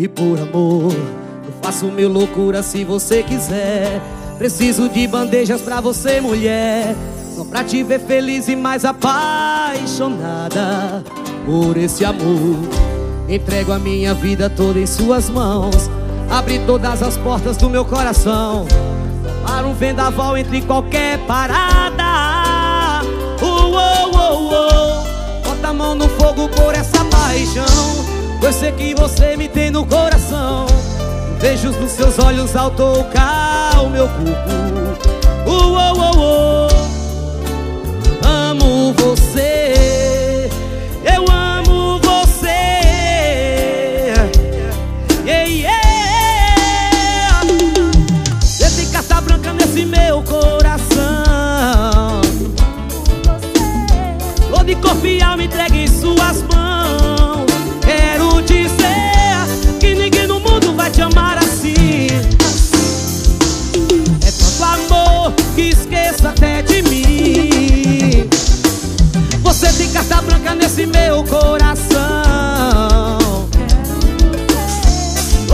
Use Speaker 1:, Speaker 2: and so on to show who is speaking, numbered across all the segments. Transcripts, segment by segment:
Speaker 1: E por amor, eu faço mil loucuras se você quiser. Preciso de bandejas pra você, mulher. Só pra te ver feliz e mais apaixonada por esse amor. Entrego a minha vida toda em suas mãos. Abre todas as portas do meu coração. Para um vendaval entre qualquer parada. Uh, uh, uh. Bota a mão no fogo por essa paixão. Pois sei que você me tem no coração. Vejo nos seus olhos ao tocar o meu corpo. Uh, uh, uh. Amo você. Eu amo você. Yeah, yeah. Esse carta branca nesse meu coração. Vou de corpo e alma entregue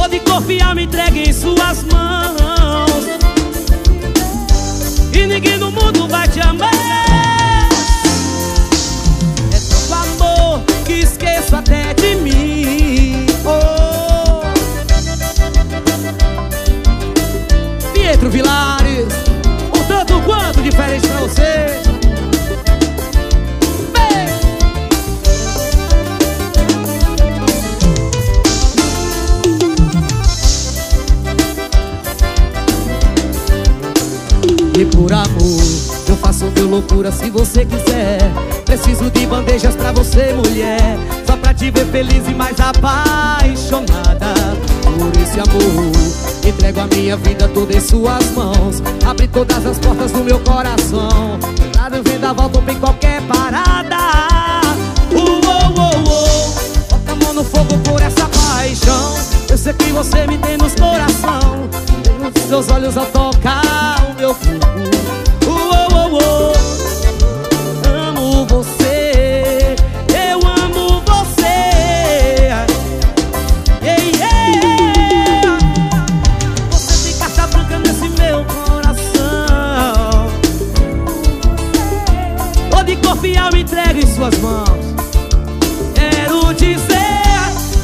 Speaker 1: de corpo e alma entregue em suas mãos. E por amor, eu faço mil loucuras se você quiser. Preciso de bandejas pra você, mulher. Só pra te ver feliz e mais apaixonada por esse amor. Entrego a minha vida toda em suas mãos. Abre todas as portas do meu coração. Nada vendaval, topo em qualquer parada. Uh, uh, uh, uh. Bota a mão no fogo por essa paixão. Eu sei que você me tem nos coração. Tenho seus olhos ao tocar o meu corpo. Suas mãos. Quero dizer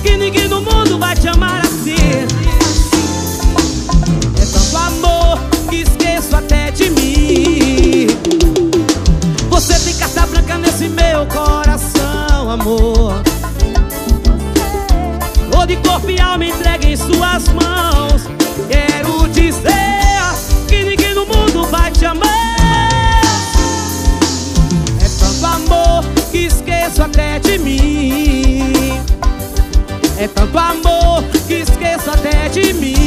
Speaker 1: que ninguém no mundo vai te amar assim. É tanto amor que esqueço até de mim. Você tem carta branca nesse meu coração, amor. Tô de corpo e alma entregue em suas mãos. Quero É tanto amor que esqueço até de mim.